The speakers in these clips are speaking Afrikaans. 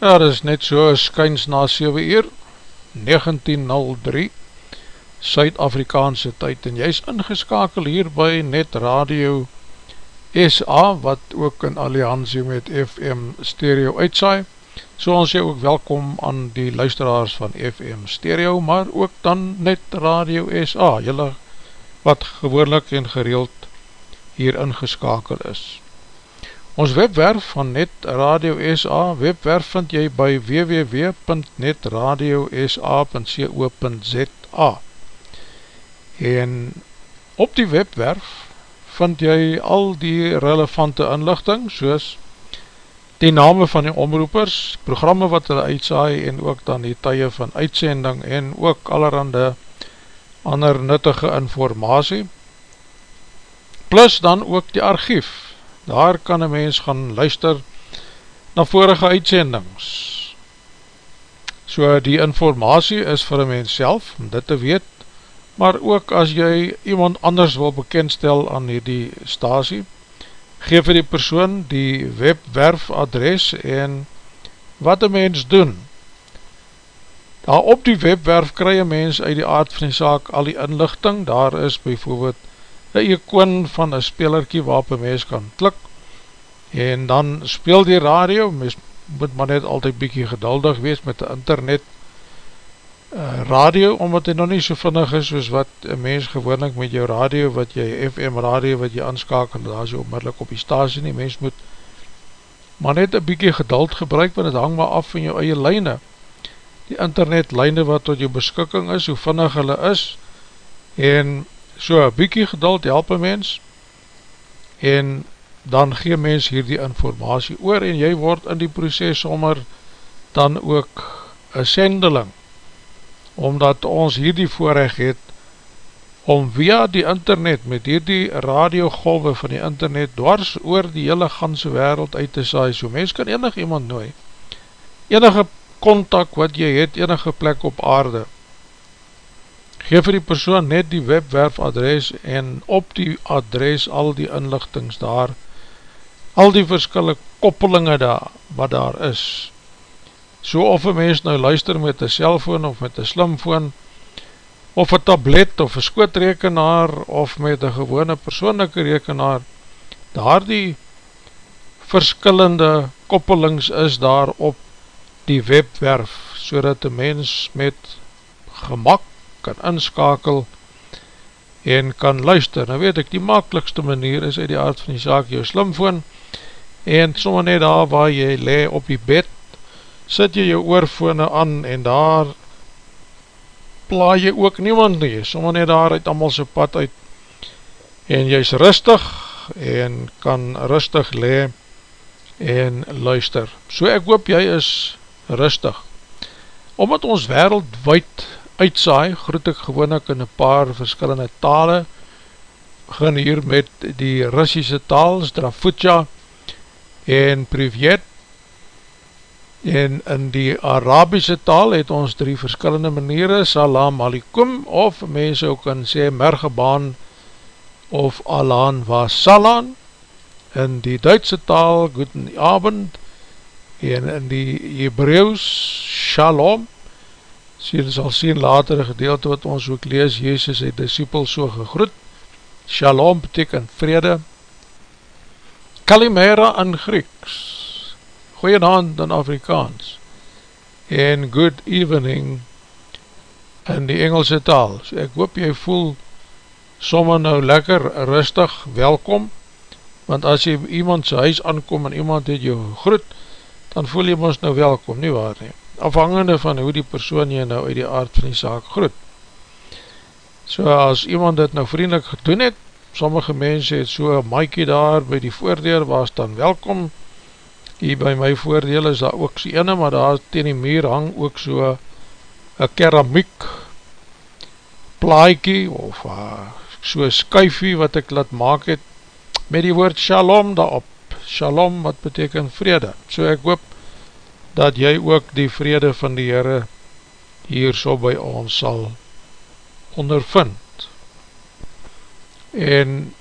Ja, dit is net so skyns na 7 uur 1903 Suid-Afrikaanse tyd en jy is ingeskakel hier by Net Radio SA wat ook in alliantie met FM Stereo uitsaai. So ons jy ook welkom aan die luisteraars van FM Stereo maar ook dan Net Radio SA jylle wat gewoonlik en gereeld hier ingeskakel is Ons webwerf van Net Radio SA, webwerf vind jy by www.netradiosa.co.za En op die webwerf vind jy al die relevante inlichting soos die name van die omroepers, programme wat hulle uitsaai en ook dan die tye van uitsending en ook allerhande ander nuttige informatie plus dan ook die archief daar kan een mens gaan luister na vorige uitsendings. So die informatie is vir een mens self om dit te weet maar ook as jy iemand anders wil bekendstel aan die stasie geef vir die persoon die webwerf adres en wat een mens doen. Daar op die webwerf kry een mens uit die aard van die saak al die inlichting. Daar is bijvoorbeeld een icoon van een spelerkie waarop een mens kan klik en dan speel die radio, mens moet maar net altyd bykie geduldig wees met die internet uh, radio, omdat hy nog nie so vinnig is soos wat een mens gewoonlik met jou radio, wat jy FM radio, wat jy aanskakel, daar is jy onmiddellik op die stasie nie, mens moet maar net een bykie geduld gebruik, want het hang maar af van jou eie lijne, die internet lijne wat tot jou beskikking is, hoe vinnig hulle is, en so een bykie geduld help een mens, en dan gee mens hier die informatie oor, en jy word in die proces sommer dan ook een sendeling, omdat ons hier die voorrecht het, om via die internet, met hier die radiogolwe van die internet, dwars oor die hele ganse wereld uit te saai, so mens kan enig iemand nooi, enige contact wat jy het, enige plek op aarde, geef vir die persoon net die webwerf adres, en op die adres al die inlichtings daar, al die verskille koppelinge daar, wat daar is, so of een mens nou luister met een cellfoon, of met een slimfoon, of een tablet of een skootrekenaar of met een gewone persoonlijke rekenaar daar die verskillende koppelings is daar op die webwerf so dat die mens met gemak kan inskakel en kan luister. Nou weet ek, die makkelijkste manier is uit die aard van die zaak jou slimfoon en sommer net daar waar jy le op die bed sit jy jou oorfone aan en daar pla jy ook niemand nie, sommer net daar uit allemaal sy pad uit, en jy is rustig, en kan rustig le, en luister. So ek hoop jy is rustig. Omdat ons wereldwijd uitsaai, groet ek gewoon ek in een paar verskillende tale, begin hier met die Russische taal, Strafutja, en Privet, en in die Arabische taal het ons drie verskillende maniere, salam alikum, of mense ook kan sê mergebaan, of alaan was salan, in die Duitse taal, guten abend, en in die Hebreeuws, shalom, sê jy sal sien later gedeelte wat ons ook lees, Jezus het disciple so gegroet, shalom beteken vrede, kalimera in Grieks, goeie naand in Afrikaans. En good evening in die Engelse taal. So ek hoop jy voel sommer nou lekker rustig welkom, want as jy iemand sy huis aankom en iemand het jou groet, dan voel jy ons nou welkom, nie waar nie. Afhangende van hoe die persoon jy nou uit die aard van die zaak groet. So as iemand dit nou vriendelik gedoen het, sommige mense het so een maaikie daar by die voordeur, was dan welkom, hier by my voordeel is daar ook so ene, maar daar ten die muur hang ook so een keramiek plaaikie of uh, so skuifie wat ek laat maak het met die woord shalom daarop. Shalom wat beteken vrede. So ek hoop dat jy ook die vrede van die Heere hier so by ons sal ondervind. En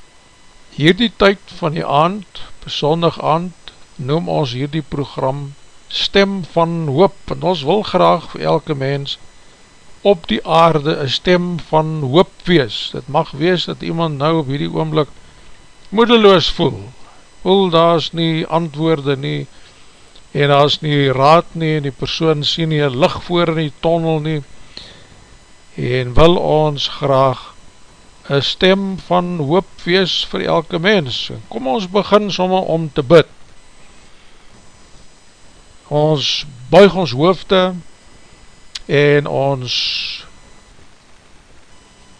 hier die tyd van die aand besondig aand noem ons hierdie program Stem van Hoop, en ons wil graag vir elke mens op die aarde een stem van hoop wees. Het mag wees dat iemand nou op hierdie oomlik moedeloos voel, voel daar is nie antwoorde nie, en is nie raad nie, en die persoon sien nie licht voor in die tonnel nie, en wil ons graag een stem van hoop wees vir elke mens. En kom ons begin somme om te bid ons buig ons hoofde en ons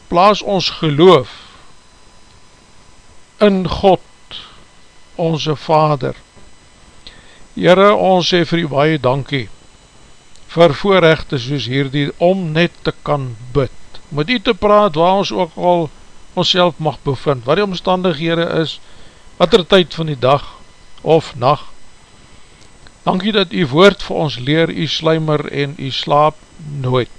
plaas ons geloof in God, onze Vader. Heere, ons sê vir u baie dankie vir voorrechte soos hierdie om net te kan bid. Met u te praat waar ons ook al ons mag bevind, wat die omstandighede is, wat er tyd van die dag of nacht Dankie dat u woord vir ons leer, u sluimer en u slaap nooit.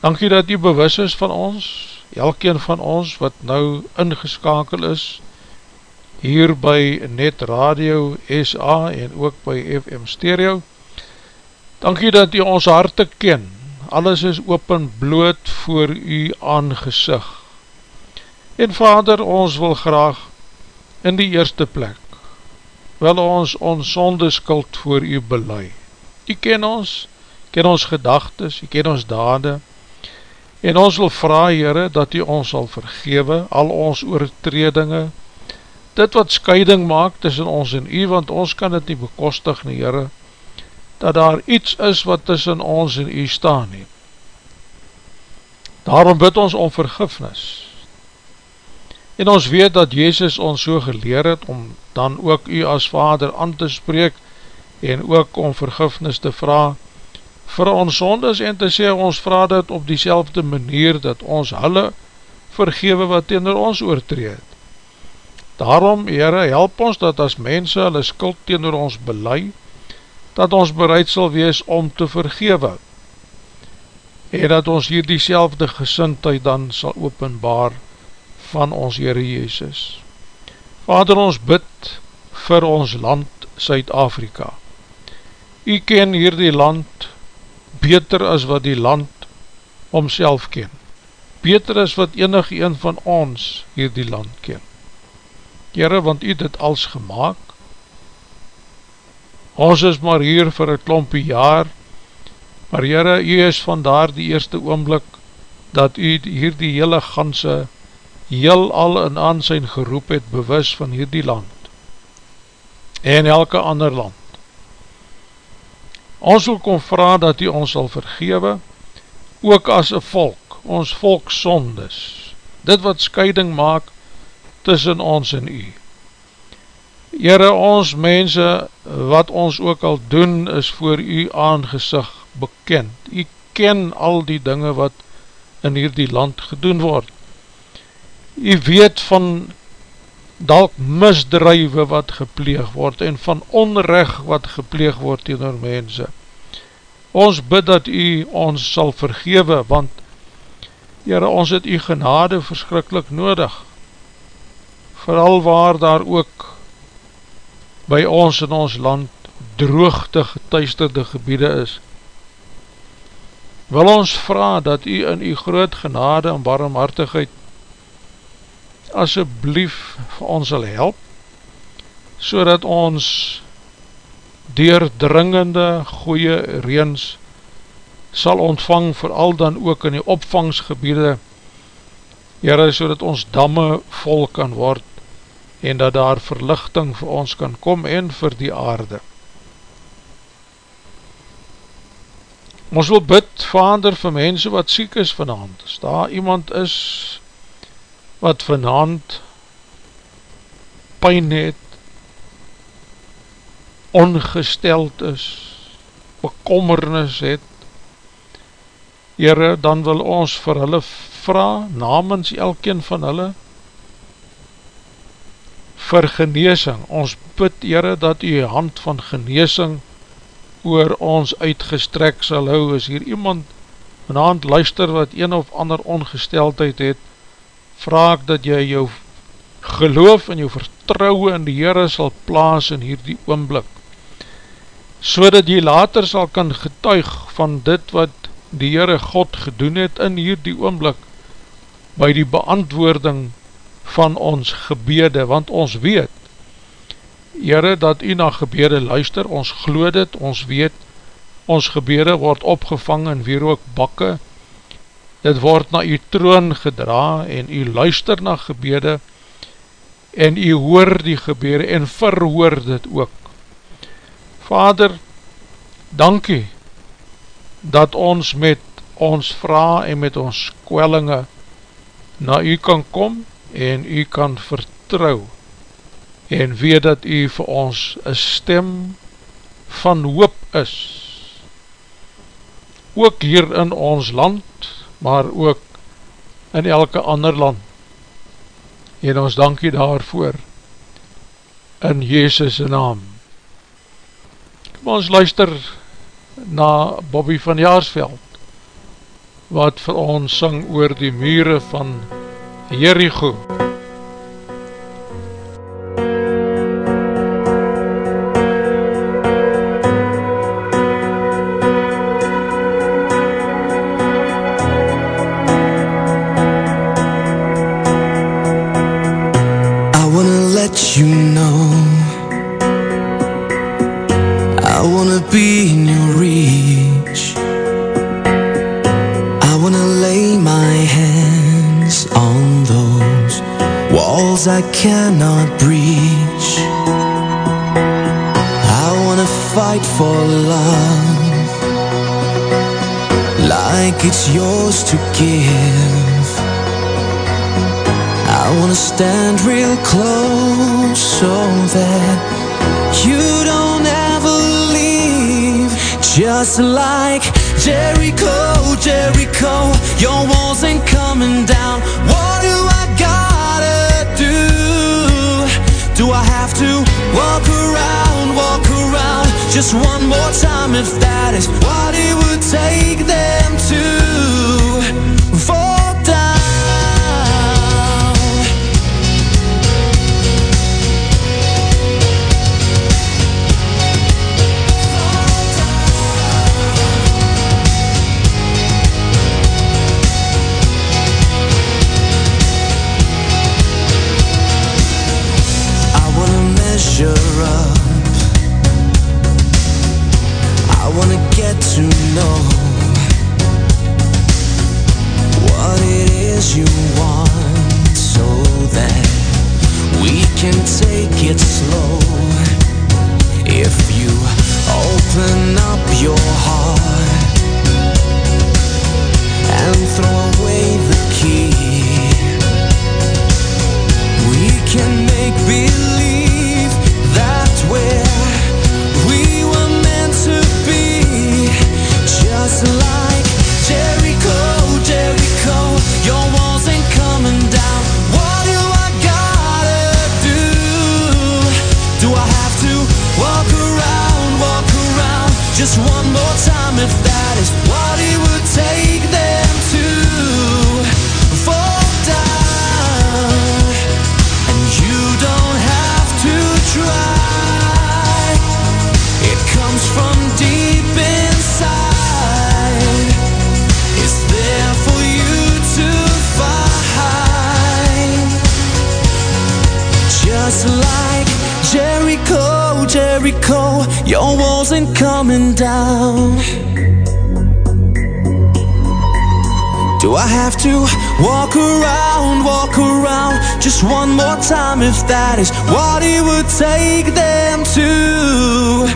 Dankie dat u bewus is van ons, elkeen van ons wat nou ingeskakel is, hier by Net Radio SA en ook by FM Stereo. Dankie dat u ons harte ken, alles is open bloot voor u aangezig. En vader, ons wil graag in die eerste plek wil ons ons sonde skuld voor u belei. U ken ons, ken ons gedagtes, u ken ons dade, en ons wil vraag, Heere, dat u ons sal vergewe, al ons oortredinge, dit wat scheiding maak tussen ons en u, want ons kan dit nie bekostig nie, Heere, dat daar iets is wat tussen ons en u staan nie. Daarom bid ons om vergifnis, En ons weet dat Jezus ons so geleer het om dan ook u as vader aan te spreek en ook om vergifnis te vraag vir ons sondes en te sê ons vraag dit op die manier dat ons hulle vergewe wat teenoor ons oortreed. Daarom, Heere, help ons dat as mense hulle skuld teenoor ons belei, dat ons bereid sal wees om te vergewe en dat ons hier die gesintheid dan sal openbaar van ons Heere Jezus. Vader, ons bid vir ons land Suid-Afrika. U ken hier die land beter as wat die land omself ken. Beter as wat enig een van ons hier die land ken. Heere, want u dit als gemaakt. Ons is maar hier vir een klompie jaar, maar Heere, u is vandaar die eerste oomblik dat u hier die hele ganse heel al in aansijn geroep het bewus van hierdie land en elke ander land. Ons wil kom vraag dat u ons sal vergewe, ook as een volk, ons volk sondes, dit wat scheiding maak tussen ons en u. Heere, ons mense, wat ons ook al doen, is voor u aangezig bekend. U ken al die dinge wat in hierdie land gedoen word jy weet van dalk misdrijwe wat gepleeg word en van onrecht wat gepleeg word teenoor mense. Ons bid dat u ons sal vergewe, want Heere, ons het u genade verskrikkelijk nodig, vooral waar daar ook by ons in ons land droogte getuisterde gebiede is. Wil ons vraag dat u in u groot genade en barmhartigheid asjeblief vir ons sal help, so dat ons deurdringende goeie reens sal ontvang, vooral dan ook in die opvangsgebiede, Heere, so dat ons damme vol kan word, en dat daar verlichting vir ons kan kom, en vir die aarde. Ons wil bid, vader, vir mense wat siek is vanavond, as daar iemand is, wat vanavond pijn het, ongesteld is, bekommernis het, Heere, dan wil ons vir hulle vraag, namens elkeen van hulle, vir geneesing. Ons bid, Heere, dat u hand van geneesing oor ons uitgestrek sal hou, as hier iemand vanavond luister wat een of ander ongesteldheid het, vraag dat jy jou geloof en jou vertrouwe in die Heere sal plaas in hierdie oomblik, so dat jy later sal kan getuig van dit wat die Heere God gedoen het in hierdie oomblik, by die beantwoording van ons gebede, want ons weet, Heere, dat u na gebede luister, ons glo dit, ons weet, ons gebede word opgevang in weer ook bakke, dit word na u troon gedra en u luister na gebede en u hoor die gebede en verhoor dit ook. Vader, dankie dat ons met ons vraag en met ons kwellinge na u kan kom en u kan vertrouw en weet dat u vir ons een stem van hoop is ook hier in ons land maar ook in elke ander land. En ons dankie daarvoor in Jezus' naam. Kom ons luister na Bobby van Jaarsveld wat vir ons syng oor die mure van Jericho. MUZIEK you stand real close so that you don't ever leave. Just like Jericho, Jericho, your walls ain't coming down. What do I gotta do? Do I have to walk around, walk around just one more time if that is what it would take them slow. If you open up Jericho, your walls ain't coming down. Do I have to walk around, walk around just one more time if that is what it would take them to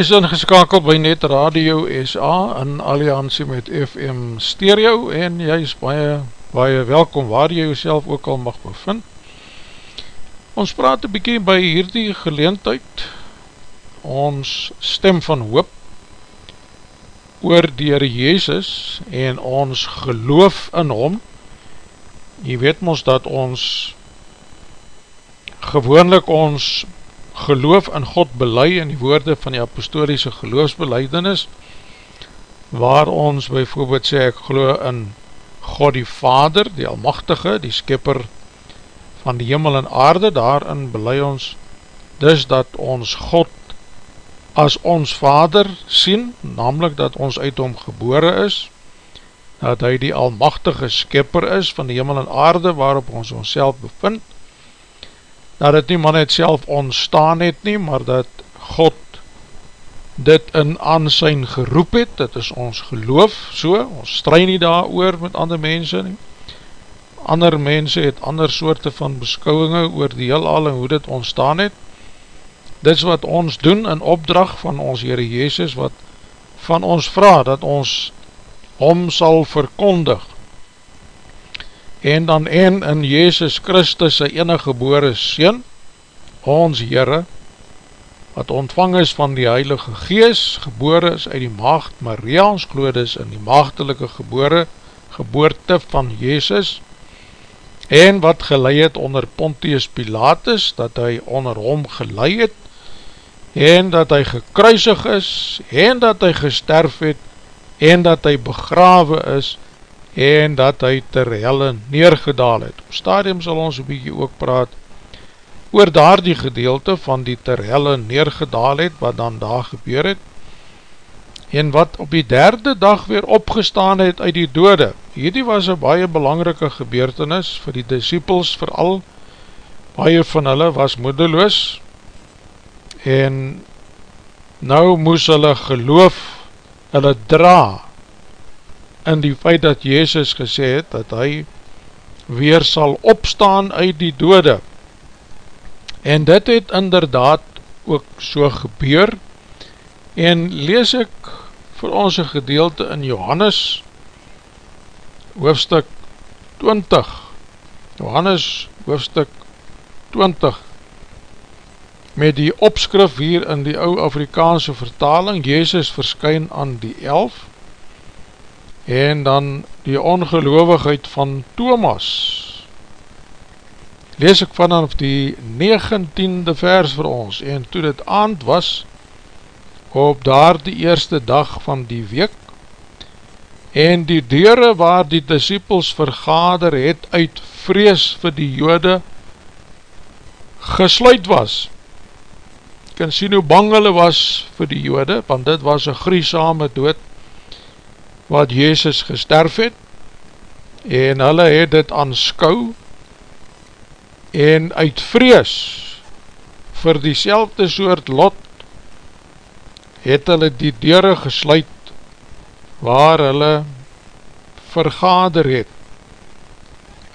is ingeskakeld by Net Radio SA in alliantie met FM Stereo en jy is baie, baie welkom waar jy jouself ook al mag bevind. Ons praat een bykie by hierdie geleentheid, ons stem van hoop oor die Heere Jezus en ons geloof in hom. Jy weet ons dat ons gewoonlik ons geloof in God belei in die woorde van die apostoliese geloofsbeleidenis waar ons bijvoorbeeld sê ek geloof in God die Vader, die Almachtige, die Skipper van die Himmel en Aarde, daarin belei ons dus dat ons God as ons Vader sien, namelijk dat ons uit hom gebore is, dat hy die Almachtige Skipper is van die Himmel en Aarde waarop ons ons bevind, dat het nie man het self ontstaan het nie, maar dat God dit in aansijn geroep het, dit is ons geloof so, ons strui nie daar oor met ander mense nie, ander mense het ander soorte van beskouwinge oor die heel al en hoe dit ontstaan het, dit is wat ons doen in opdracht van ons Heere Jezus, wat van ons vraag, dat ons om sal verkondig, en dan en in Jezus Christus sy enige gebore Seen, ons Heere, wat ontvang is van die Heilige Gees, gebore is uit die maagd Maria, ons gloed is in die maagdelike gebore, geboorte van Jezus, en wat gelei het onder Pontius Pilatus, dat hy onder hom gelei het, en dat hy gekruisig is en dat hy gesterf het en dat hy begrawe is en dat hy ter helle neergedaal het. Op stadium sal ons een bykie ook praat oor daar die gedeelte van die ter helle neergedaal het wat dan daar gebeur het en wat op die derde dag weer opgestaan het uit die dode. Hierdie was een baie belangrike gebeurtenis vir die disciples vooral, baie van hulle was moedeloos en nou moes hulle geloof hulle dra in die feit dat Jezus gesê het dat hy weer sal opstaan uit die dode. En dit het inderdaad ook so gebeur. En lees ek vir ons een gedeelte in Johannes hoofstuk 20 Johannes hoofstuk 20 met die opskrif hier in die ou Afrikaanse vertaling Jezus verskyn aan die elf en dan die ongeloofigheid van Thomas. Lees ek vanaf die 19e vers vir ons. En toe dit aand was op daar die eerste dag van die week en die deure waar die disciples vergader het uit vrees vir die jode gesluit was. Ek kan sien hoe bang hulle was vir die jode want dit was een griesame dood wat Jezus gesterf het en hulle het dit aanskou en uit vrees vir die soort lot het hulle die deure gesluit waar hulle vergader het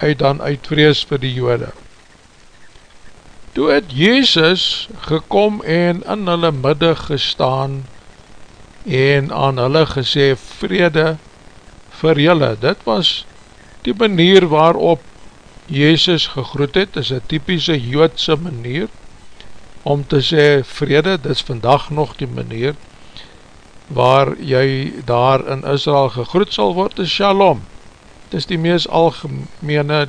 uit dan uit vrees vir die jode. Toe het Jezus gekom en in hulle midde gestaan en aan hulle gesê vrede vir julle. Dit was die manier waarop Jezus gegroet het, is een typische joodse manier, om te sê vrede, dit is vandag nog die manier waar jy daar in Israel gegroet sal word, is shalom. Dit is die meest algemene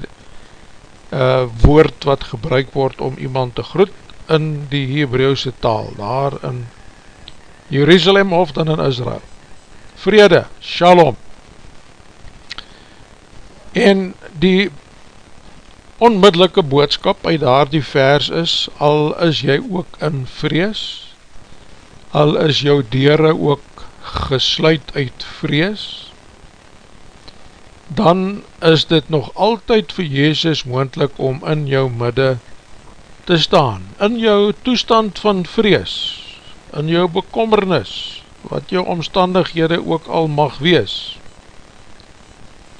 uh, woord wat gebruik word om iemand te groet in die Hebreeuwse taal, daar in Jerusalem of dan in Israel. Vrede, shalom. En die onmiddellike boodskap uit daar die vers is, al is jy ook in vrees, al is jou deure ook gesluit uit vrees, dan is dit nog altyd vir Jezus moendlik om in jou midde te staan, in jou toestand van vrees, in jou bekommernis, wat jou omstandighede ook al mag wees.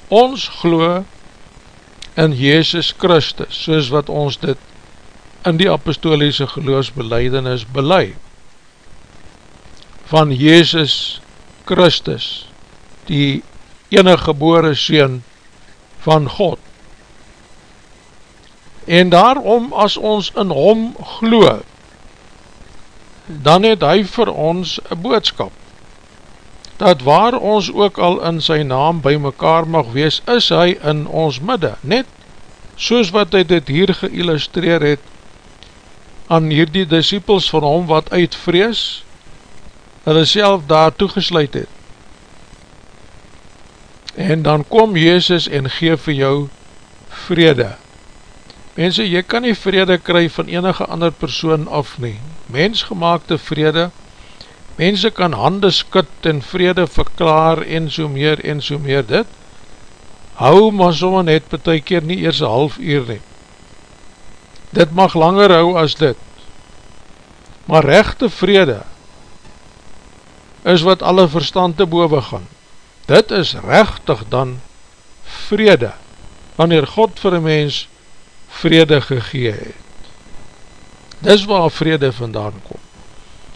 Ons gloe in Jezus Christus, soos wat ons dit in die apostoliese geloofsbeleidenis belei, van Jezus Christus, die enige gebore Seen van God. En daarom, as ons in hom glo, dan het hy vir ons een boodskap, dat waar ons ook al in sy naam by mekaar mag wees, is hy in ons midde, net soos wat hy dit hier geïllustreer het, aan hierdie disciples van hom wat uitvrees, hulle self daar toegesluit het. En dan kom Jezus en geef vir jou vrede. Mense, jy kan nie vrede kry van enige ander persoon af nie. Mensgemaakte vrede, mense kan hande skut en vrede verklaar en so meer en so meer dit, hou maar sommer net ty keer nie eers een half uur nie. Dit mag langer hou as dit. Maar rechte vrede is wat alle verstand te boven gaan. Dit is rechtig dan vrede, wanneer God vir een mens vrede gegee het. Dis waar vrede vandaan kom.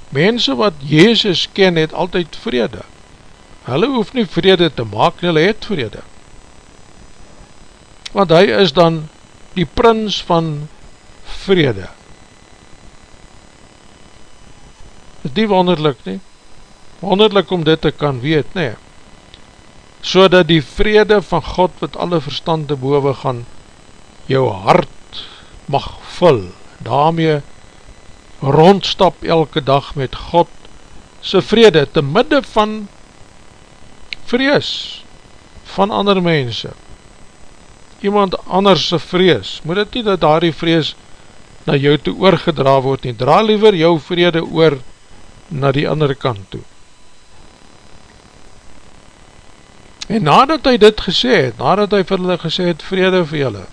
Mense wat Jezus ken het altyd vrede. Hulle hoef nie vrede te maak, hulle het vrede. Want hy is dan die prins van vrede. Is die wonderlik nie? Wonderlik om dit te kan weet, nie? So dat die vrede van God wat alle verstande boven gaan, jou hart mag vul, daarmee rondstap elke dag met God sy vrede, te midde van vrees van ander mense, iemand anders sy vrees, moet het nie dat daar die vrees na jou toe oorgedra word nie, dra liever jou vrede oor na die andere kant toe. En nadat hy dit gesê het, nadat hy vir hulle gesê het, vrede vir julle,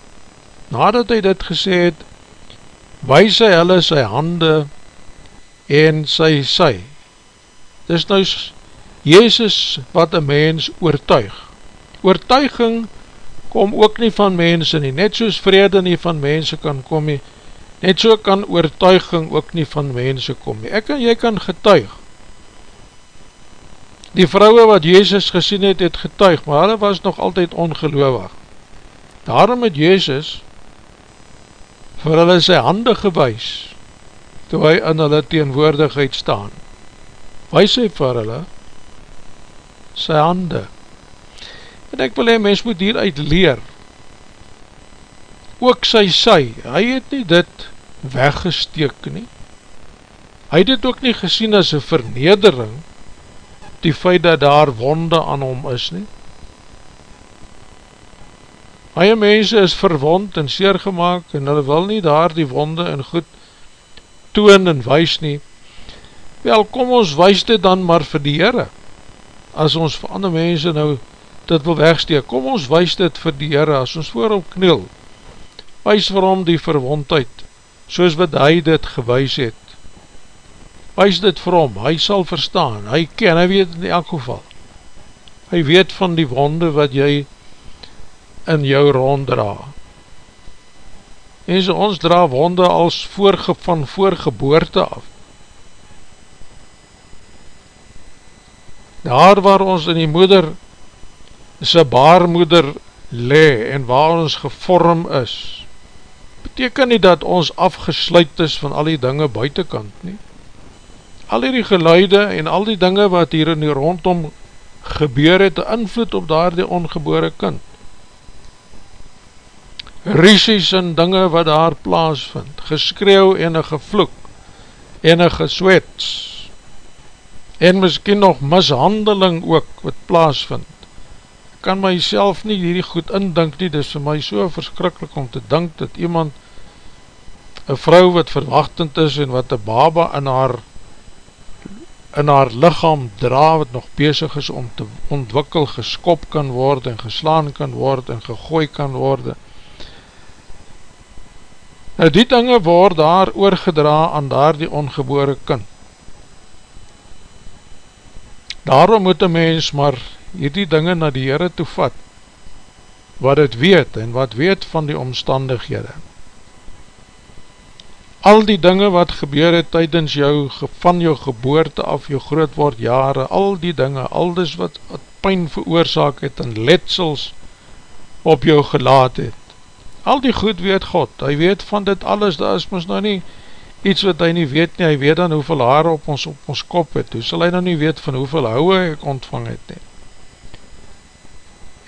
nadat hy dit gesê het, wys hy hulle sy hande en sy sy. Dis nou Jezus wat een mens oortuig. Oortuiging kom ook nie van mense nie, net soos vrede nie van mense kan kom nie, net so kan oortuiging ook nie van mense kom nie. Ek en jy kan getuig. Die vrouwe wat Jezus gesien het, het getuig, maar hulle was nog altyd ongeloofig. Daarom het Jezus vir hulle sy hande gewys, toe hy in hulle teenwoordigheid staan. Wys hy vir hulle sy hande. En ek wil hy, mens moet hieruit leer, ook sy sy, hy het nie dit weggesteek nie, hy het dit ook nie gesien as een vernedering, die feit dat daar wonde aan hom is nie, Baie mense is verwond en seer gemaakt en hulle wil nie daar die wonde en goed toon en wees nie. Wel, kom ons wees dit dan maar vir die Heere. As ons vir ander mense nou dit wil wegsteek, kom ons wees dit vir die Heere, as ons voorop kniel. Wees vir hom die verwondheid, soos wat hy dit gewees het. Wees dit vir hom, hy sal verstaan, hy ken, hy weet in elk geval. Hy weet van die wonde wat jy in jou ronddra. En so ons dra wonde als voorge, van voorgeboorte af. Daar waar ons in die moeder sy baarmoeder le en waar ons gevorm is, beteken nie dat ons afgesluit is van al die dinge buitenkant nie. Al die geluide en al die dinge wat hier in die rondom gebeur het, invloed op daar die ongebore kind risies en dinge wat daar plaas vind, geskreeuw en een gevloek, en een geswets, en miskien nog mishandeling ook wat plaas vind, kan myself nie hierdie goed indink nie, dis vir my so verskrikkelijk om te dink dat iemand, een vrou wat verwachtend is en wat een baba in haar in haar lichaam dra wat nog bezig is om te ontwikkel, geskop kan word en geslaan kan word en gegooi kan word Nou die dinge word daar oorgedra aan daar die ongebore kind. Daarom moet een mens maar hierdie dinge na die Heere toe vat, wat het weet en wat weet van die omstandighede. Al die dinge wat gebeur het tydens jou, van jou geboorte af, jou groot word jare, al die dinge, al dis wat, wat pijn veroorzaak het en letsels op jou gelaat het, al die goed weet God, hy weet van dit alles, daar is ons nou nie iets wat hy nie weet nie, hy weet dan hoeveel haare op ons, op ons kop het, hoe sal hy nou nie weet van hoeveel houwe ek ontvang het nie,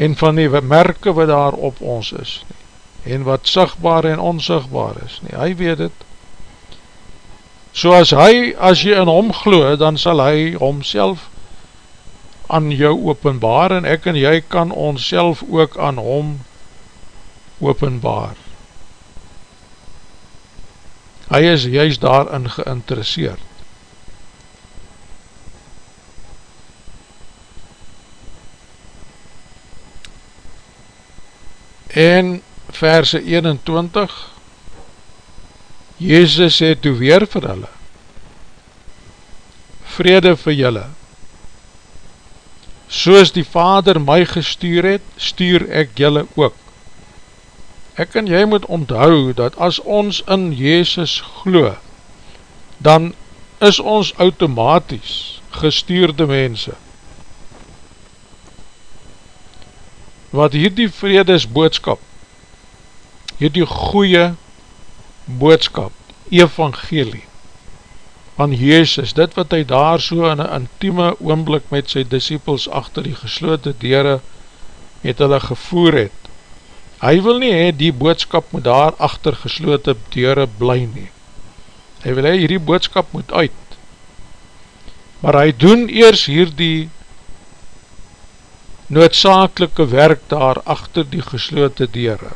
en van die merke wat daar op ons is nie, en wat sigtbaar en onsigtbaar is nie, hy weet het, so as hy, as jy in hom glo, dan sal hy homself aan jou openbaar, en ek en jy kan ons ook aan hom openbaar. Hy is juist daarin geïnteresseerd. En verse 21 Jezus sê toe weer vir hulle Vrede vir julle. Soos die Vader my gestuur het, stuur ek julle ook ek en jy moet onthou dat as ons in Jezus glo, dan is ons automatisch gestuurde mense. Wat hierdie vredesboodskap, hierdie goeie boodskap, evangelie, van Jezus, dit wat hy daar so in een intieme oomblik met sy disciples achter die geslote dere het hulle gevoer het, Hy wil nie hee, die boodskap moet daar achter geslote deure bly nie. hy wil hy hierdie boodskap moet uit, maar hy doen eers hierdie noodzakelike werk daar achter die geslote dere,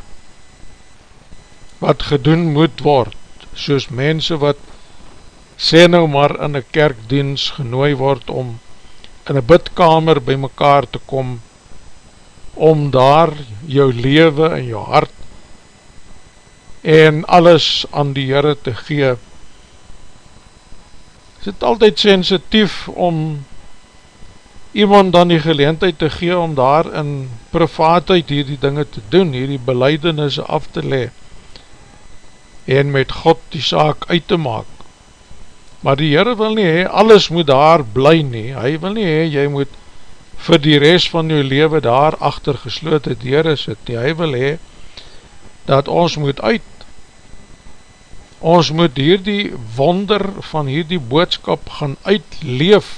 wat gedoen moet word, soos mense wat sê nou maar in een kerkdienst genooi word om in een bidkamer by mekaar te kom, om daar jou leven en jou hart en alles aan die Heere te gee. Is het altyd sensitief om iemand dan die geleentheid te gee om daar in privaatheid hierdie dinge te doen, hierdie beleidenisse af te le en met God die saak uit te maak. Maar die Heere wil nie hee, alles moet daar bly nie, hy wil nie hee, jy moet vir die rest van jou leven daar achter geslote deur sit nie, hy wil hee, dat ons moet uit, ons moet hierdie wonder van hierdie boodskap gaan uitleef,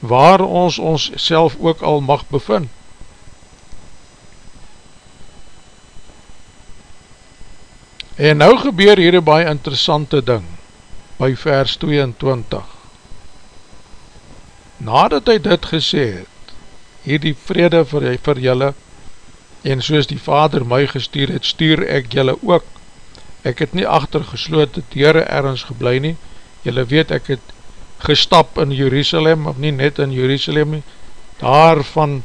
waar ons ons self ook al mag bevind. En nou gebeur hier een baie interessante ding, by vers 22. Nadat hy dit gesê het, hier die vrede vir, vir julle, en soos die vader my gestuur het, stuur ek julle ook. Ek het nie achter gesloot het Heere ergens geblei nie, julle weet ek het gestap in Jerusalem, of nie net in Jerusalem nie, daar van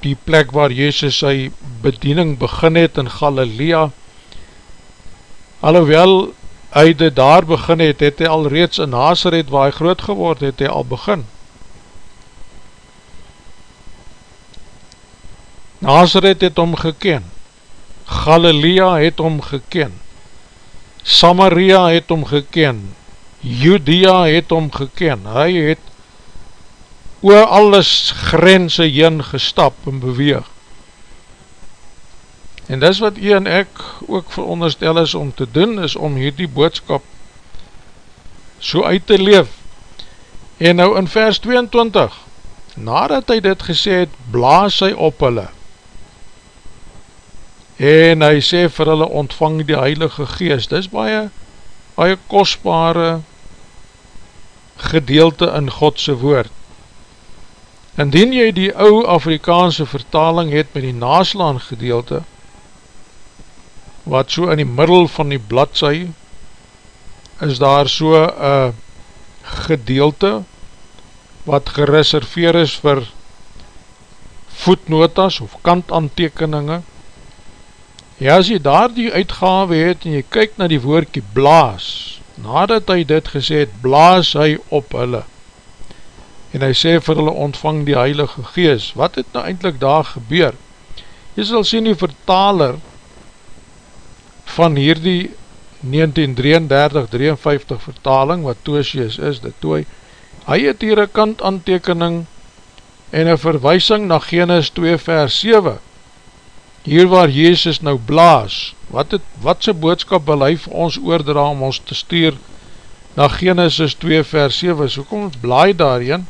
die plek waar Jezus sy bediening begin het in Galilea, alhoewel hy dit daar begin het, het hy al reeds in Nazareth waar hy groot geword het, hy al begin. Nazareth het hom geken, Galilea het hom geken, Samaria het hom geken, Judea het hom geken, hy het oor alles grense heen gestap en beweeg. En dis wat jy en ek ook veronderstel is om te doen, is om hierdie boodskap so uit te leef. En nou in vers 22, nadat hy dit gesê het, blaas hy op hulle. En hy sê vir hulle, ontvang die Heilige Geest. Dis baie, baie kostbare gedeelte in Godse woord. Indien jy die ou Afrikaanse vertaling het met die naslaan gedeelte, wat so in die middel van die bladzij is daar so een gedeelte wat gereserveer is vir voetnotas of kantantekeninge ja as jy daar die uitgave het en jy kyk na die woordkie blaas nadat hy dit gesê het blaas hy op hulle. En hy sê vir hulle ontvang die heilige gees. Wat het nou eindelijk daar gebeur? Jy sal sien die vertaler van hierdie 1933-53 vertaling wat Toosius is, dit tooi, hy het hier een kant aantekening en een verwysing na Genesis 2 vers 7 hier waar Jezus nou blaas wat het, wat sy boodskap wil hy vir ons oordra om ons te stuur na Genesis 2 vers 7 so kom ons blaai daarheen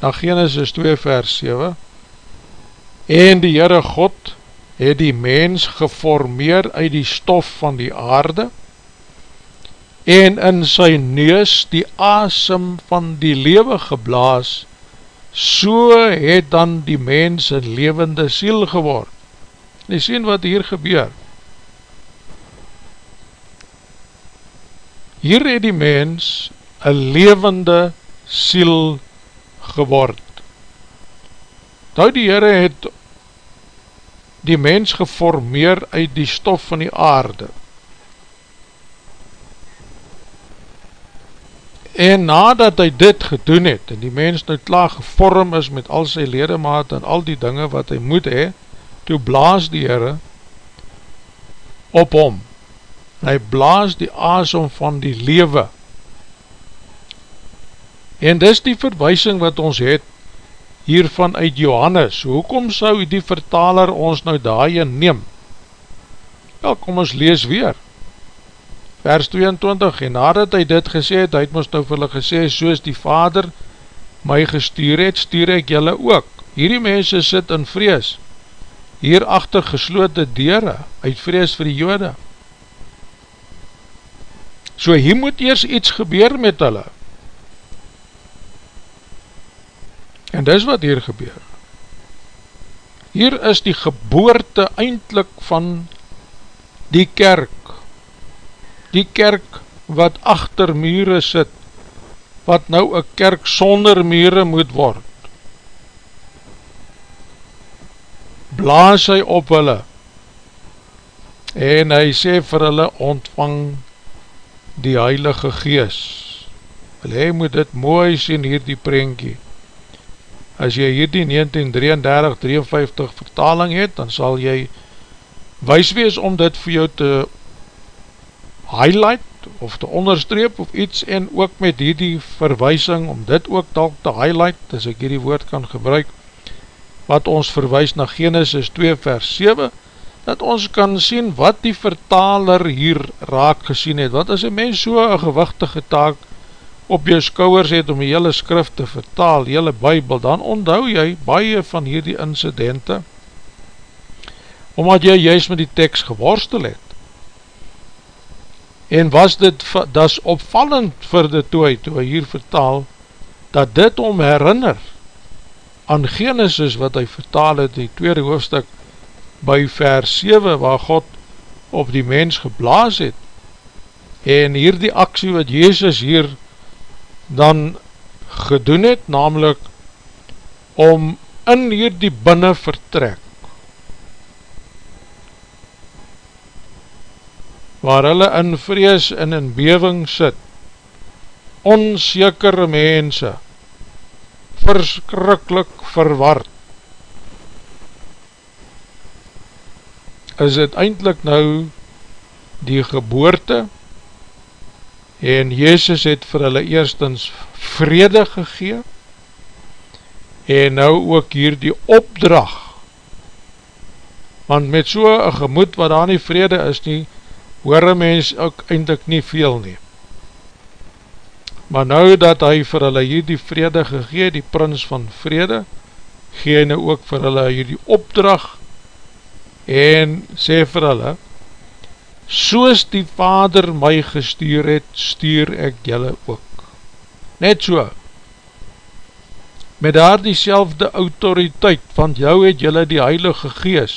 na Genesis 2 vers 7 en die Heere God het die mens geformeer uit die stof van die aarde en in sy neus die asem van die lewe geblaas, so het dan die mens een levende siel geword. En sien wat hier gebeur. Hier het die mens een levende siel geword. Nou die Heere het die mens geformeer uit die stof van die aarde. En nadat hy dit gedoen het, en die mens nou klaar gevorm is met al sy ledemaat en al die dinge wat hy moet hee, toe blaas die Heere op hom. Hy blaas die asom van die lewe. En dis die verwysing wat ons het hiervan uit Johannes, hoekom sou die vertaler ons nou daarin neem? Wel, kom ons lees weer. Vers 22, en nadat hy dit gesê het, hy het ons nou vir hulle gesê, soos die vader my gestuur het, stuur ek julle ook. Hierdie mense sit in vrees, hier achter geslote dere, uit vrees vir die jode. So hier moet eers iets gebeur met hulle. En dis wat hier gebeur. Hier is die geboorte eindelijk van die kerk. Die kerk wat achter mure sit, wat nou een kerk sonder mure moet word. Blaas hy op hulle, en hy sê vir hulle ontvang die Heilige Gees. Hy moet dit mooi sien hier die prentjie as jy hier die 1933-53 vertaling het, dan sal jy wees wees om dit vir jou te highlight of te onderstreep of iets en ook met hierdie verwysing om dit ook dalk te highlight, as ek hierdie woord kan gebruik, wat ons verwys na Genesis 2 vers 7, dat ons kan sien wat die vertaler hier raak gesien het, wat as een mens so een gewichtige taak op jou skouwers het om die hele skrif te vertaal, die hele bybel, dan onthou jy baie van hierdie incidente, omdat jy juist met die tekst geworstel het. En was dit, dat is opvallend vir die toe, toe hy hier vertaal, dat dit om herinner aan Genesis wat hy vertaal het, die tweede hoofdstuk, by vers 7, waar God op die mens geblaas het, en hier die aksie wat Jezus hier vertaal, dan gedoen het, namelijk om in hier die binne vertrek, waar hulle in vrees en in bewing sit, onzekere mense, verskrikkelijk verward, is het eindelijk nou die geboorte en Jezus het vir hulle eerstens vrede gegeen en nou ook hier die opdrag. Want met so een gemoed wat daar nie vrede is nie hoor een mens ook eindelijk nie veel nie. Maar nou dat hy vir hulle hier die vrede gegeen die prins van vrede gee nou ook vir hulle hier die opdrag en sê vir hulle soos die vader my gestuur het, stuur ek jylle ook. Net so, met daar die selfde autoriteit, want jou het jylle die heilige gees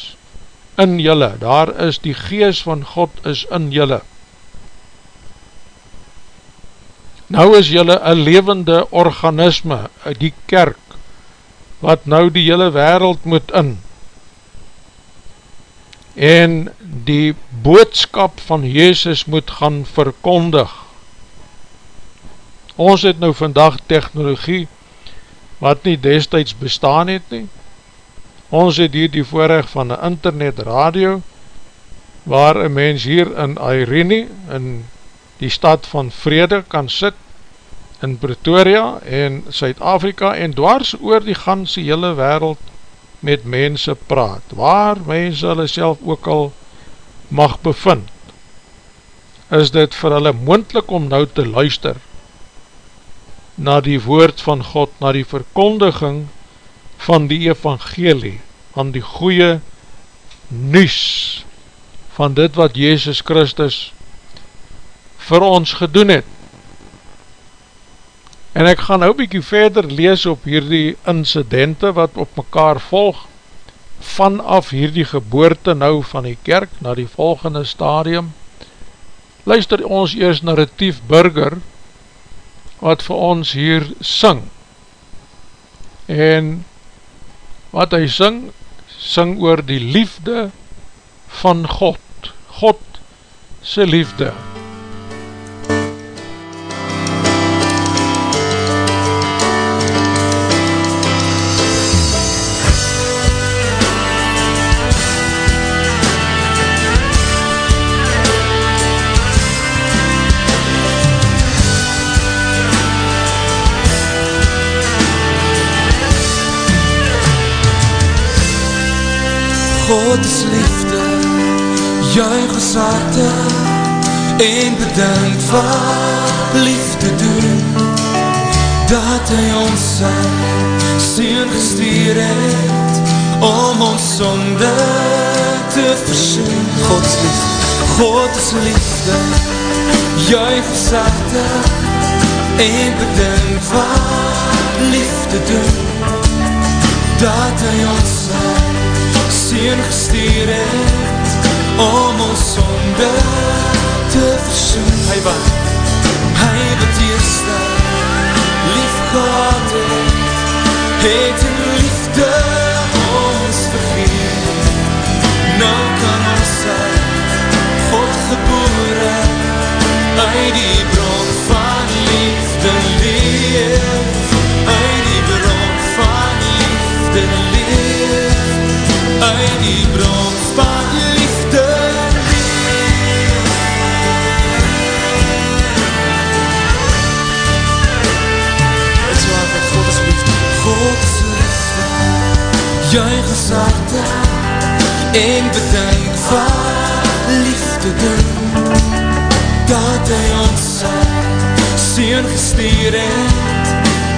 in jylle, daar is die gees van God is in jylle. Nou is jylle een levende organisme, die kerk, wat nou die jylle wereld moet in, en die boodskap van Jezus moet gaan verkondig. Ons het nou vandag technologie wat nie destijds bestaan het nie. Ons het hier die voorrecht van een internet radio waar een mens hier in Irene in die stad van Vrede kan sit in Pretoria en Suid-Afrika en dwars oor die ganse hele wereld met mense praat, waar mense hulle self ook al mag bevind, is dit vir hulle moendlik om nou te luister na die woord van God, na die verkondiging van die evangelie, van die goeie nuus van dit wat Jezus Christus vir ons gedoen het. En ek gaan nou bykie verder lees op hierdie incidente wat op mekaar volg, vanaf hierdie geboorte nou van die kerk na die volgende stadium. Luister ons eers na Retief Burger, wat vir ons hier syng. En wat hy syng, syng oor die liefde van God, God sy liefde. God en bedank wat liefde doen, dat hy ons sy sien gestuur het, om ons sonde te versoen. God is liefde, God is liefde, Juig sachte en bedink wat liefde doen Dat hy ons sien gestuur het Om ons sonde te versoen Hy wat, hy wat eerste lief gehad het Het in liefde ons vergeet Nou kan ons God geboore uit die bron van liefde leef, uit die bron van liefde leef, uit die bron en bedenk wat liefde doen dat hy ons sien gestuur het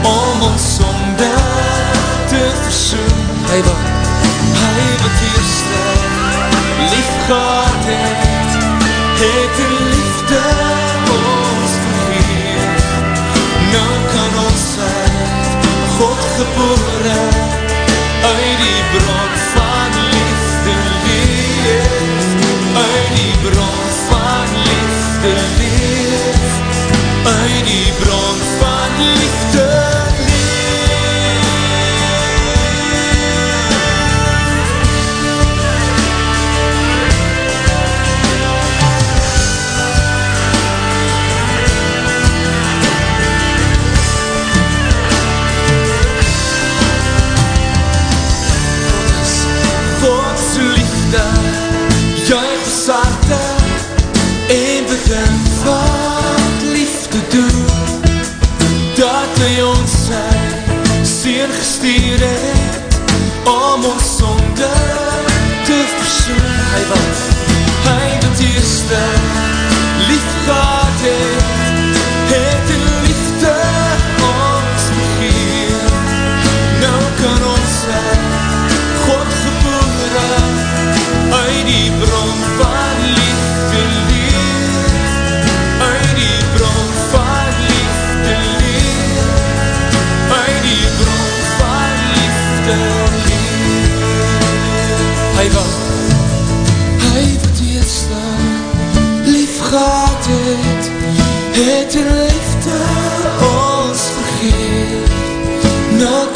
om ons sonde te versoen. Hy wat, hy wat eerste lief gehad het, het in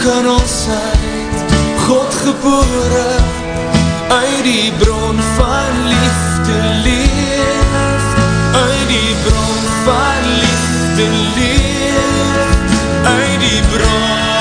kan ons uit God gebore uit die bron van liefde leef, uit die bron van liefde leef, uit die bron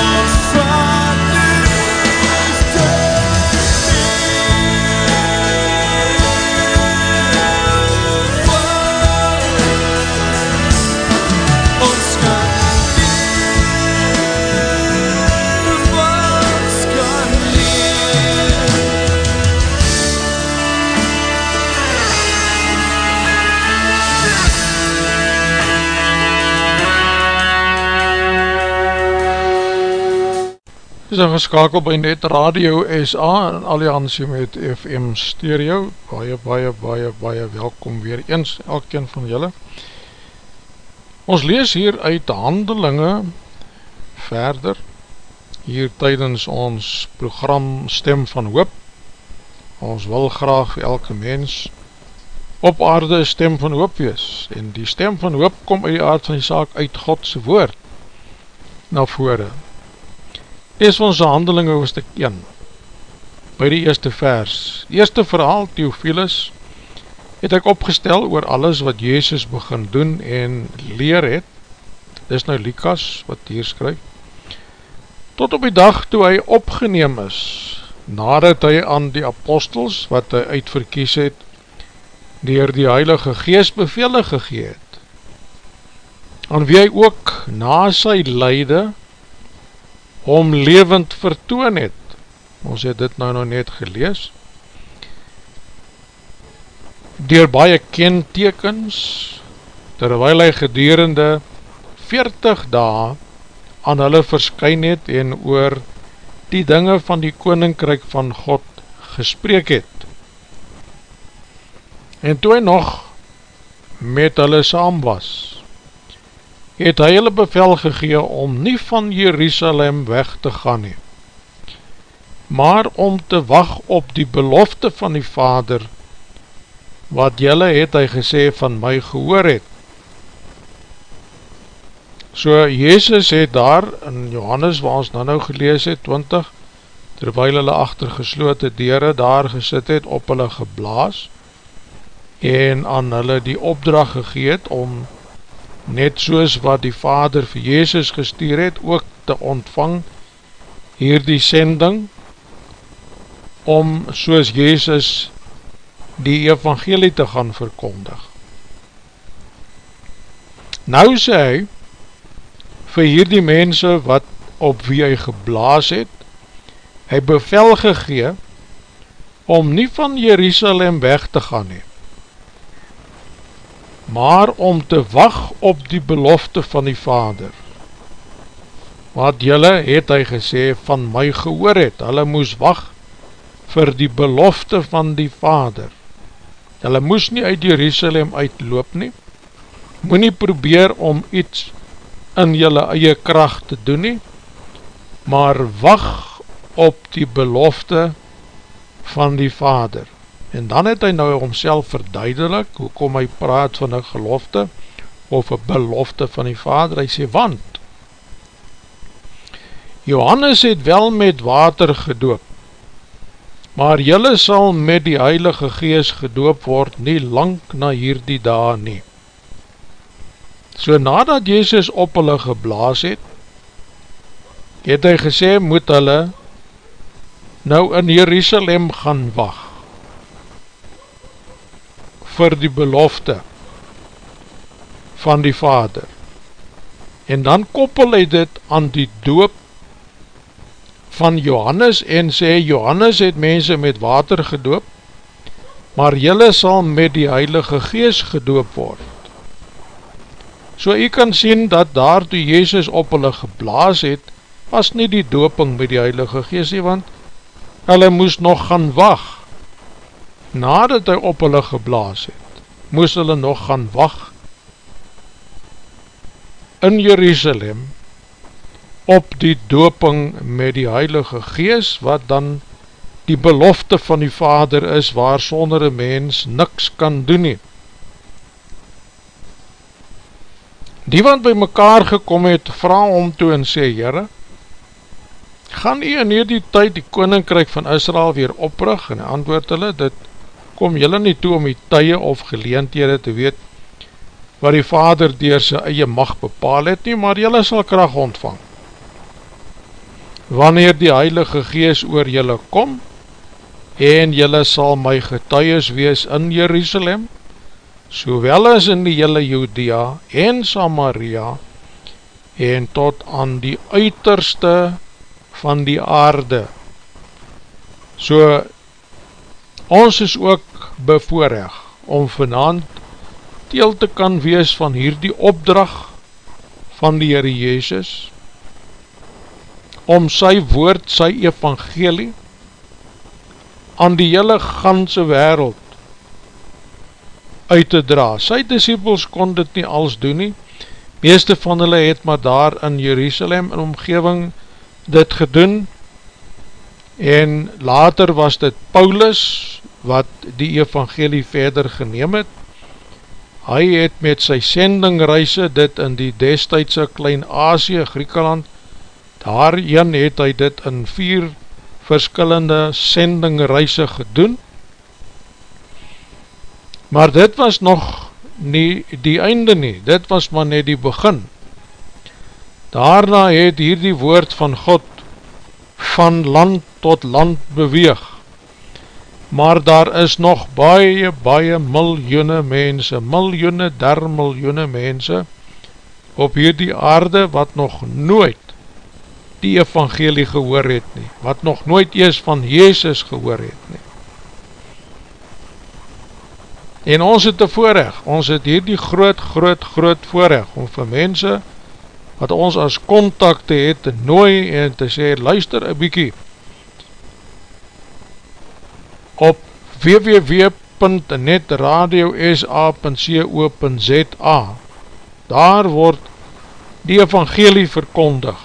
is dan geskakel by Net Radio SA in alliantie met FM Stereo. Baie, baie, baie, baie welkom weer eens elkeen van julle. Ons lees hier uit handelinge verder hier tydens ons program Stem van Hoop. Ons wil graag vir elke mens op aarde stem van hoop wees en die stem van hoop kom uit die aard van die saak uit Godse woord na vore Lees ons handelinge hoofdstuk 1 by die eerste vers. Eerste verhaal, Theophilus, het ek opgestel oor alles wat Jezus begin doen en leer het. Dit is nou Likas wat hier skryf. Tot op die dag toe hy opgeneem is, nadat hy aan die apostels wat hy uitverkies het, dier die Heilige Geest bevele gegee het. Aan wie hy ook na sy leide, hom levend vertoon het. Ons het dit nou nou net gelees. Door baie kentekens, terwijl hy gedurende 40 dae aan hulle verskyn het en oor die dinge van die koninkryk van God gespreek het. En toe hy nog met hulle saam was, het hy hulle bevel gegee om nie van Jerusalem weg te gaan nie, maar om te wacht op die belofte van die Vader, wat jylle het hy gesê van my gehoor het. So Jezus het daar in Johannes waar ons nou nou gelees het, 20, terwijl hulle achter geslote dere daar gesit het, op hulle geblaas, en aan hulle die opdracht gegeet om net soos wat die vader vir Jezus gestuur het, ook te ontvang hier die sending om soos Jezus die evangelie te gaan verkondig. Nou sê hy vir hier die mense wat op wie hy geblaas het, hy bevel gegee om nie van Jerusalem weg te gaan heen, maar om te wacht op die belofte van die Vader. Wat jylle het hy gesê van my gehoor het, hulle moes wacht vir die belofte van die Vader. Jylle moes nie uit Jerusalem uitloop nie, moet nie probeer om iets in jylle eie kracht te doen nie, maar wacht op die belofte van die Vader. En dan het hy nou homself verduidelik, hoekom hy praat van een gelofte, of een belofte van die vader, hy sê, want, Johannes het wel met water gedoop, maar jylle sal met die heilige gees gedoop word, nie lang na hierdie dag nie. So nadat Jezus op hulle geblaas het, het hy gesê, moet hulle nou in Jerusalem gaan wacht, vir die belofte van die vader. En dan koppel hy dit aan die doop van Johannes en sê Johannes het mense met water gedoop, maar jylle sal met die heilige gees gedoop word. So jy kan sien dat daar toe Jezus op hulle geblaas het, was nie die dooping met die heilige gees nie, want hulle moes nog gaan wacht nadat hy op hulle geblaas het, moes hulle nog gaan wacht in Jerusalem op die doping met die Heilige Gees, wat dan die belofte van die Vader is, waar sonder een mens niks kan doen nie. Die wat by mekaar gekom het, vraag om toe en sê, Heere, gaan u in hierdie tyd die koninkryk van Israel weer oprig? En antwoord hulle, dit kom jylle nie toe om die tye of geleentede te weet wat die vader dier sy eie macht bepaal het nie, maar jylle sal kracht ontvang. Wanneer die heilige gees oor jylle kom, en jylle sal my getuies wees in Jerusalem, sowel as in die jylle Judea en Samaria, en tot aan die uiterste van die aarde. So, ons is ook bevoorrecht om vanavond deel te kan wees van hierdie opdracht van die Heere Jezus, om sy woord, sy evangelie, aan die hele ganse wereld uit te dra. Sy disciples kon dit nie als doen nie, meeste van hulle het maar daar in Jerusalem in omgeving dit gedoen, en later was dit Paulus wat die evangelie verder geneem het. Hy het met sy sendingreise dit in die destijdse Klein-Asie, Griekenland daarin het hy dit in vier verskillende sendingreise gedoen. Maar dit was nog nie die einde nie, dit was maar net die begin. Daarna het hier die woord van God van land tot land beweeg. Maar daar is nog baie, baie miljoene mense, miljoene der miljoene mense op hierdie aarde wat nog nooit die evangelie gehoor het nie, wat nog nooit ees van Jezus gehoor het nie. En ons het een voorrecht, ons het hierdie groot, groot, groot voorrecht om vir mense wat ons as contacte het te nooi en te sê, luister een bykie, op www.netradiosa.co.za Daar word die evangelie verkondig.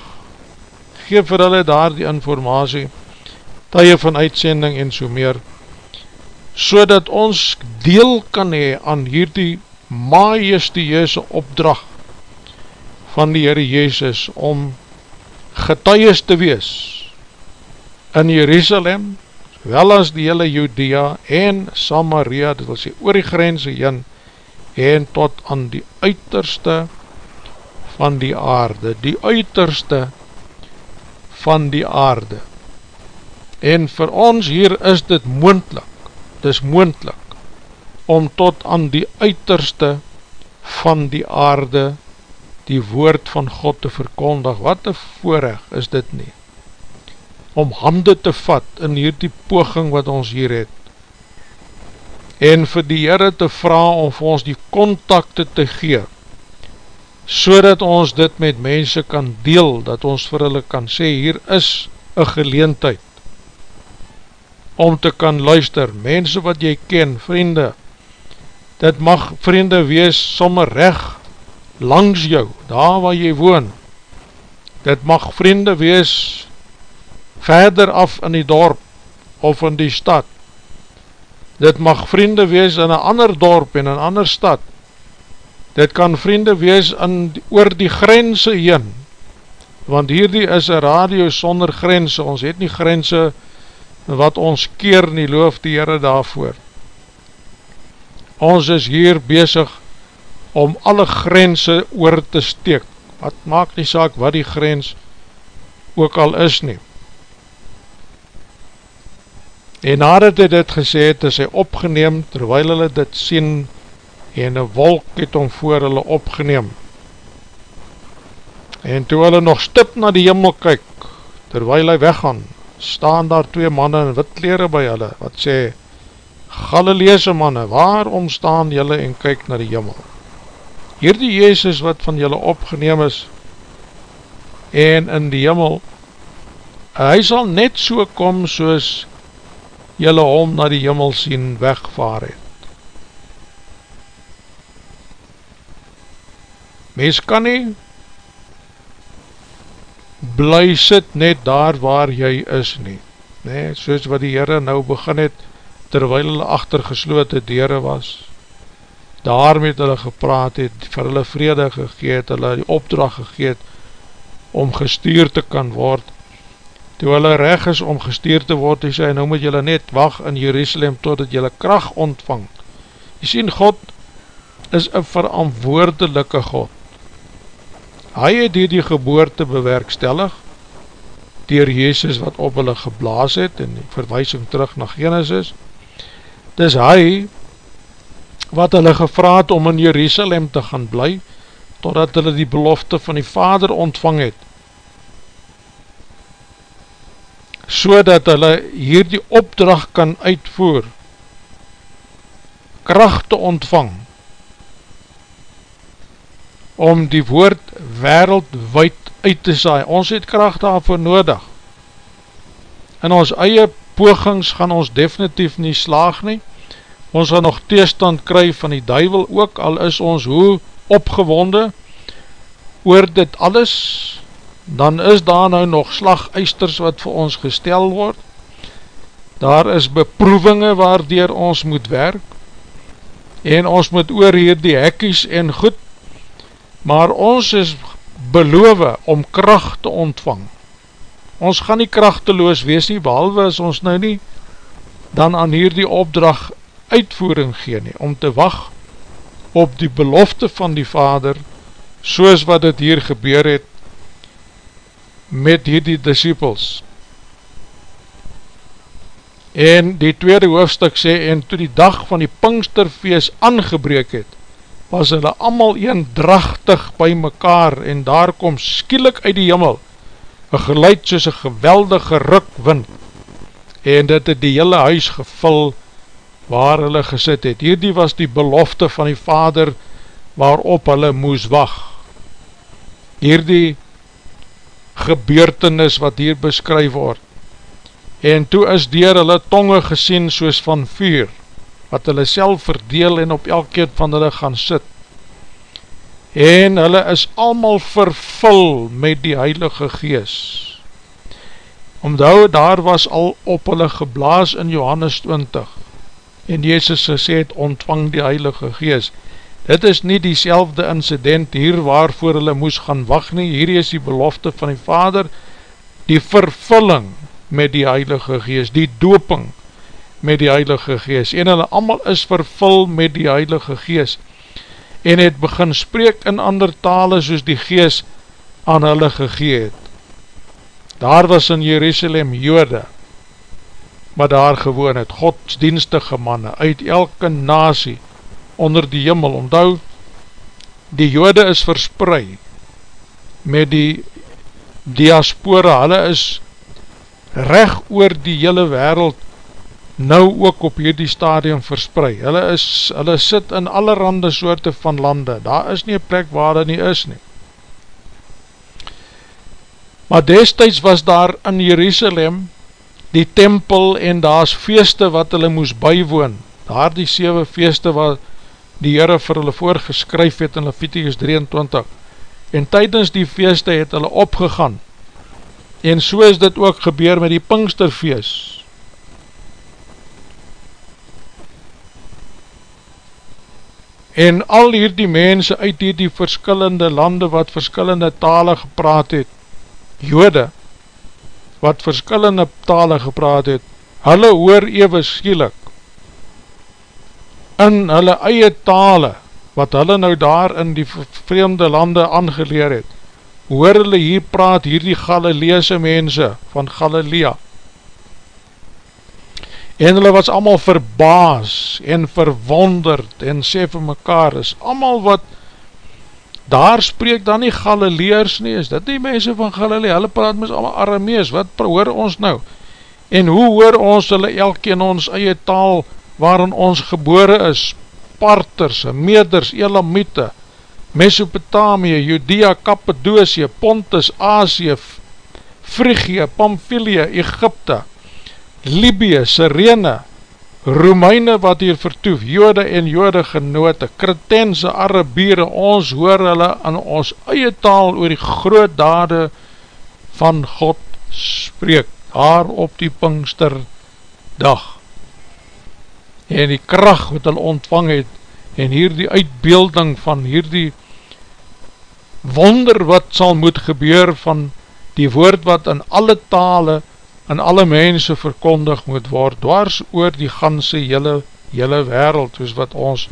Geef vir hulle daar die informatie, tye van uitsending en so meer, so dat ons deel kan hee aan hierdie majesteuse opdracht van die Heere Jezus om getuies te wees in Jerusalem, wel as die hele Judea en Samaria, dit wil sê oor die grense heen, en tot aan die uiterste van die aarde, die uiterste van die aarde. En vir ons hier is dit moendlik, dit is moendlik, om tot aan die uiterste van die aarde die woord van God te verkondig. Wat een voorrecht is dit nie? Om hande te vat in hierdie poging wat ons hier het. En vir die Heere te vraag om vir ons die contacte te gee, so dat ons dit met mense kan deel, dat ons vir hulle kan sê, hier is een geleentheid, om te kan luister, mense wat jy ken, vriende, dit mag vriende wees, sommer recht, langs jou, daar waar jy woon, dit mag vriende wees, verder af in die dorp, of in die stad, dit mag vriende wees in een ander dorp, en een ander stad, dit kan vriende wees in, oor die grense heen, want hierdie is een radio sonder grense, ons het nie grense wat ons keer nie, loof die Heere daarvoor. Ons is hier bezig om alle grense oor te steek, wat maak nie saak wat die grens ook al is nie. En nadat hy dit gesê het, is hy opgeneem, terwijl hulle dit sien, en een wolk het om voor hulle opgeneem. En toe hulle nog stip na die jimmel kyk, terwijl hy weggaan, staan daar twee manne in witkleren by hulle, wat sê, Galileese manne, waarom staan julle en kyk na die jimmel? Hier die Jezus wat van julle opgeneem is, en in die jimmel, hy sal net so kom soos julle om na die jimmel sien wegvaar het. Mens kan nie bly sit net daar waar jy is nie. Nee, soos wat die Heere nou begin het, terwijl hulle achter geslote dere was, daar met hulle gepraat het, vir hulle vrede gegeet, hulle die opdracht gegeet, om gestuur te kan word, toe hulle reg is om gestuur te word, hy sê, nou moet julle net wacht in Jerusalem, totdat julle kracht ontvang. Jy sien, God is een verantwoordelike God, hy het hier die geboorte bewerkstellig dier Jezus wat op hulle geblaas het en die verwijsing terug na Genesis. Dis hy wat hulle gevraad om in Jerusalem te gaan bly totdat hulle die belofte van die vader ontvang het so dat hulle hier die opdracht kan uitvoer kracht te ontvang om die woord wereldwijd uit te saai. Ons het kracht daarvoor nodig. In ons eie pogings gaan ons definitief nie slaag nie. Ons gaan nog teestand kry van die duivel ook, al is ons hoe opgewonde oor dit alles, dan is daar nou nog slaguisters wat vir ons gestel word. Daar is beproevinge waardeer ons moet werk, en ons moet oor hier die hekkies en goed maar ons is beloof om kracht te ontvang. Ons gaan nie krachteloos wees nie, behalwe as ons nou nie dan aan hierdie opdracht uitvoering gee nie, om te wacht op die belofte van die vader, soos wat het hier gebeur het met hierdie disciples. En die tweede hoofdstuk sê, en toe die dag van die Pinksterfeest aangebreek het, was hulle allemaal een drachtig by mekaar en daar kom skielik uit die jimmel een geluid soos een geweldige rukwind en dit het die hele huis gevul waar hulle gesit het. Hierdie was die belofte van die vader waarop hulle moes wacht. Hierdie gebeurtenis wat hier beskryf word. En toe is dier hulle tonge gesien soos van vuur wat hulle self verdeel en op elkeen van hulle gaan sit. En hulle is allemaal vervul met die Heilige Gees. Omdou, daar was al op hulle geblaas in Johannes 20 en Jezus gesê het, ontvang die Heilige Gees. Dit is nie die selfde incident hier waarvoor hulle moes gaan wacht nie, hier is die belofte van die Vader, die vervulling met die Heilige Gees, die doping met die Heilige Gees, en hulle allemaal is vervul met die Heilige Gees, en het begin spreek in ander tale soos die Gees aan hulle gegee het. Daar was in Jerusalem jode, maar daar gewoon het godsdienstige manne uit elke nasie onder die jimmel, omdou die jode is versprei met die diaspora, hulle is recht oor die hele wereld nou ook op hierdie stadium versprei. Hulle, is, hulle sit in alle rande soorte van lande, daar is nie een plek waar hulle nie is nie. Maar destijds was daar in Jerusalem die tempel en daar is feeste wat hulle moes bywoon. Daar die 7 feeste wat die Heere vir hulle voorgeskryf het in Leviticus 23. En tydens die feeste het hulle opgegaan. En so is dit ook gebeur met die Pinksterfeest en al hierdie mense uit hierdie verskillende lande wat verskillende tale gepraat het, jode, wat verskillende tale gepraat het, hulle hoor ewe skielik, in hulle eie tale, wat hulle nou daar in die vreemde lande aangeleer het, hoor hulle hier praat hierdie Galileese mense van Galilea, en hulle was allemaal verbaas en verwonderd en sê vir mekaar, is allemaal wat daar spreek dan nie Galileers nie, is dit nie mense van Galilea, hulle praat mis allemaal Aramees, wat hoor ons nou? En hoe hoor ons hulle elkeen ons eie taal waarin ons gebore is, Parters, Meders, Elamite, Mesopotamie, Judea, Kappadosie, Pontus, Asie, Frigie, Pamphilie, Egypte, Libië, Sirene, Romeine wat hier vertoef, jode en jode genote, Kretense, Arabiere, ons hoor hulle in ons eie taal oor die groot dade van God spreek, daar op die Pinkster dag. En die kracht wat hulle ontvang het, en hier die uitbeelding van hier die wonder wat sal moet gebeur van die woord wat in alle tale in alle mense verkondig moet word, dwars oor die ganse jylle, jylle wereld, soos wat ons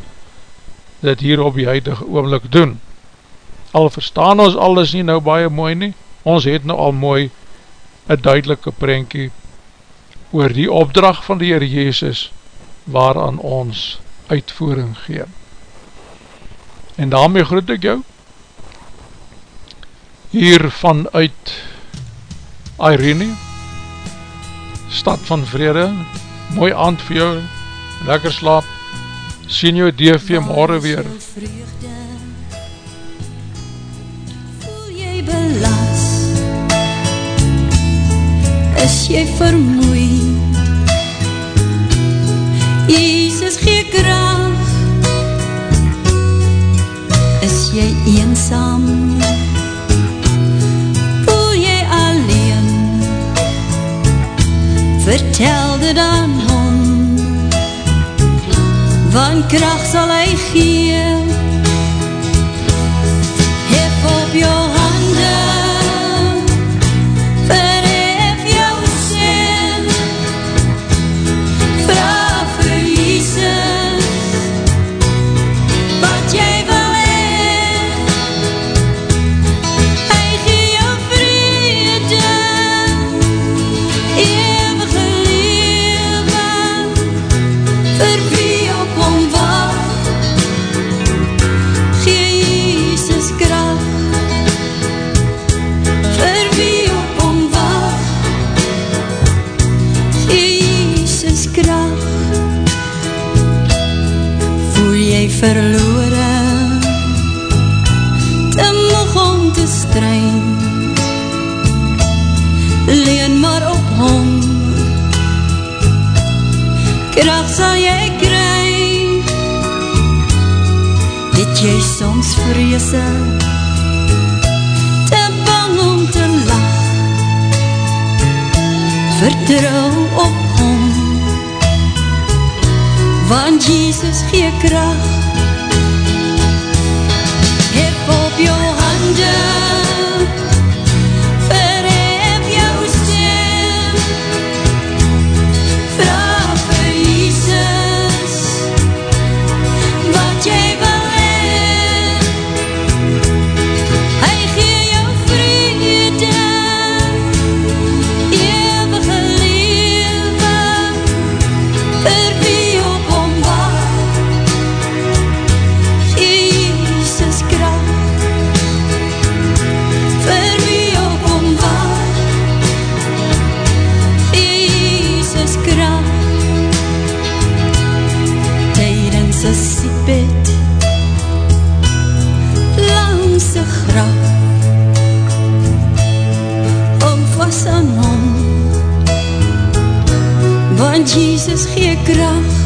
dit hier op die huidige oomlik doen. Al verstaan ons alles nie nou baie mooi nie, ons het nou al mooi een duidelike prentjie oor die opdracht van die Heer Jezus waaraan ons uitvoering gee. En daarmee groet ek jou hier vanuit Irene stad van vrede, mooi aand vir jou, lekker slaap, sien jou DV morgen weer. Voel jy belas, is jy vermoei, Jesus gee kracht, is jy eensam, vertel dit aan hom. Van kracht sal hy gee vrese Te bang om te lach Vertrouw op hom. Want Jezus gee kracht se siepet Langs de gracht Of was aan hom Want Jezus gee kracht